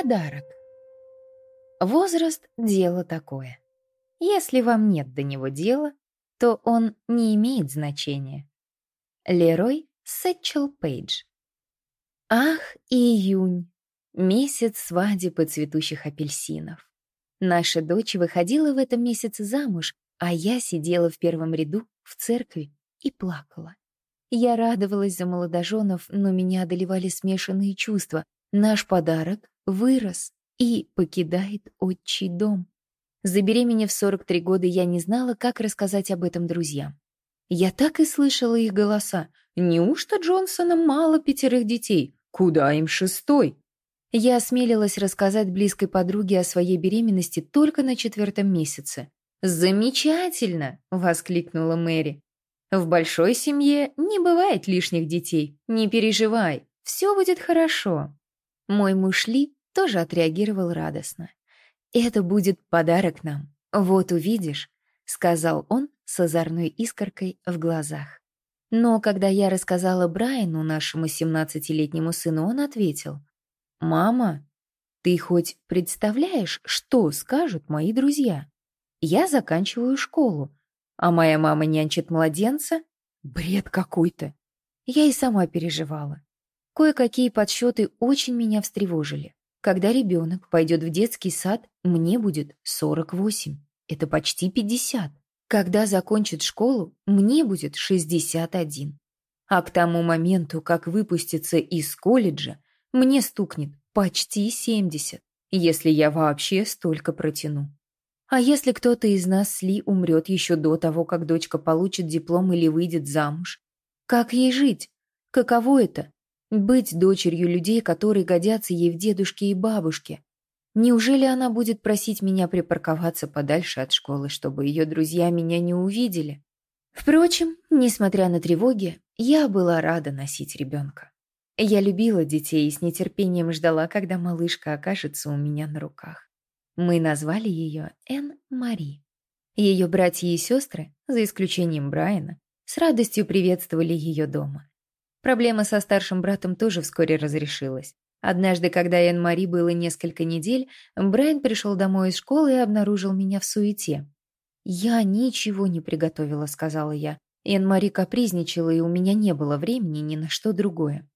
Подарок. Возраст – дело такое. Если вам нет до него дела, то он не имеет значения. Лерой Сетчел Пейдж. Ах, июнь! Месяц свадеб и цветущих апельсинов. Наша дочь выходила в этом месяце замуж, а я сидела в первом ряду в церкви и плакала. Я радовалась за молодоженов, но меня одолевали смешанные чувства. Наш подарок вырос и покидает отчий дом. Забеременев 43 года, я не знала, как рассказать об этом друзьям. Я так и слышала их голоса. «Неужто Джонсонам мало пятерых детей? Куда им шестой?» Я осмелилась рассказать близкой подруге о своей беременности только на четвертом месяце. «Замечательно!» — воскликнула Мэри. «В большой семье не бывает лишних детей. Не переживай, все будет хорошо». Мой муж Ли тоже отреагировал радостно. «Это будет подарок нам. Вот увидишь», — сказал он с озорной искоркой в глазах. Но когда я рассказала Брайану, нашему 17-летнему сыну, он ответил, «Мама, ты хоть представляешь, что скажут мои друзья? Я заканчиваю школу, а моя мама нянчит младенца? Бред какой-то». Я и сама переживала. Кое-какие подсчеты очень меня встревожили. Когда ребенок пойдет в детский сад, мне будет 48. Это почти 50. Когда закончит школу, мне будет 61. А к тому моменту, как выпустится из колледжа, мне стукнет почти 70, если я вообще столько протяну. А если кто-то из нас с Ли умрет еще до того, как дочка получит диплом или выйдет замуж? Как ей жить? Каково это быть дочерью людей, которые годятся ей в дедушке и бабушке. Неужели она будет просить меня припарковаться подальше от школы, чтобы ее друзья меня не увидели? Впрочем, несмотря на тревоги, я была рада носить ребенка. Я любила детей и с нетерпением ждала, когда малышка окажется у меня на руках. Мы назвали ее Эн Мари. Ее братья и сестры, за исключением Брайана, с радостью приветствовали ее дома. Проблема со старшим братом тоже вскоре разрешилась. Однажды, когда Энн-Мари было несколько недель, Брайан пришел домой из школы и обнаружил меня в суете. «Я ничего не приготовила», — сказала я. Энн-Мари капризничала, и у меня не было времени ни на что другое.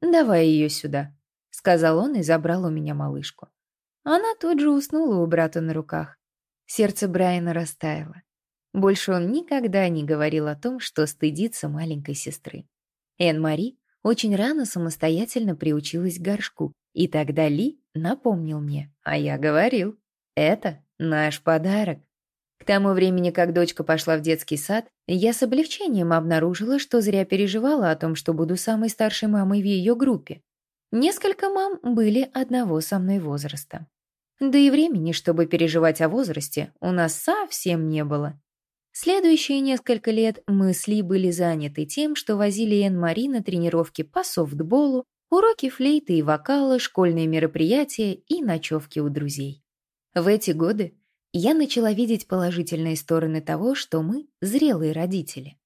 «Давай ее сюда», — сказал он и забрал у меня малышку. Она тут же уснула у брата на руках. Сердце Брайана растаяло. Больше он никогда не говорил о том, что стыдится маленькой сестры. Эн-Мари очень рано самостоятельно приучилась к горшку, и тогда Ли напомнил мне, а я говорил, это наш подарок. К тому времени, как дочка пошла в детский сад, я с облегчением обнаружила, что зря переживала о том, что буду самой старшей мамой в ее группе. Несколько мам были одного со мной возраста. Да и времени, чтобы переживать о возрасте, у нас совсем не было. Следующие несколько лет мы с Ли были заняты тем, что возили Энн-Мари на тренировки по софтболу, уроки флейты и вокала, школьные мероприятия и ночевки у друзей. В эти годы я начала видеть положительные стороны того, что мы зрелые родители.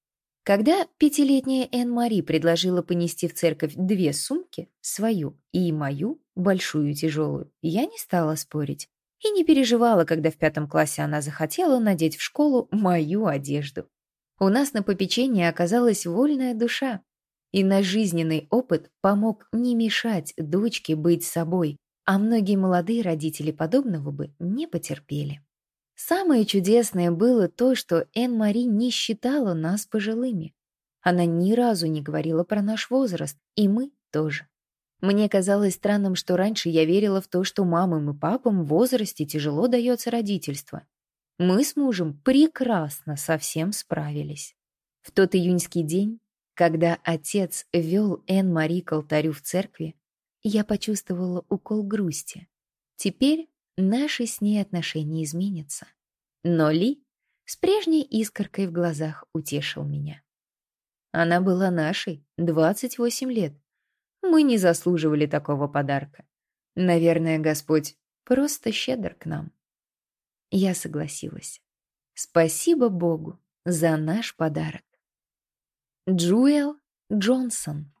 Когда пятилетняя Энн-Мари предложила понести в церковь две сумки, свою и мою, большую и тяжелую, я не стала спорить и не переживала, когда в пятом классе она захотела надеть в школу мою одежду. У нас на попечении оказалась вольная душа, и наш жизненный опыт помог не мешать дочке быть собой, а многие молодые родители подобного бы не потерпели. Самое чудесное было то, что Энн-Мари не считала нас пожилыми. Она ни разу не говорила про наш возраст, и мы тоже. Мне казалось странным, что раньше я верила в то, что мамам и папам в возрасте тяжело дается родительство. Мы с мужем прекрасно со всем справились. В тот июньский день, когда отец вел Энн-Мари к алтарю в церкви, я почувствовала укол грусти. Теперь наши с ней отношения изменятся. Но Ли с прежней искоркой в глазах утешил меня. Она была нашей 28 лет, мы не заслуживали такого подарка. Наверное, Господь просто щедр к нам. Я согласилась. Спасибо Богу за наш подарок. Джуэл Джонсон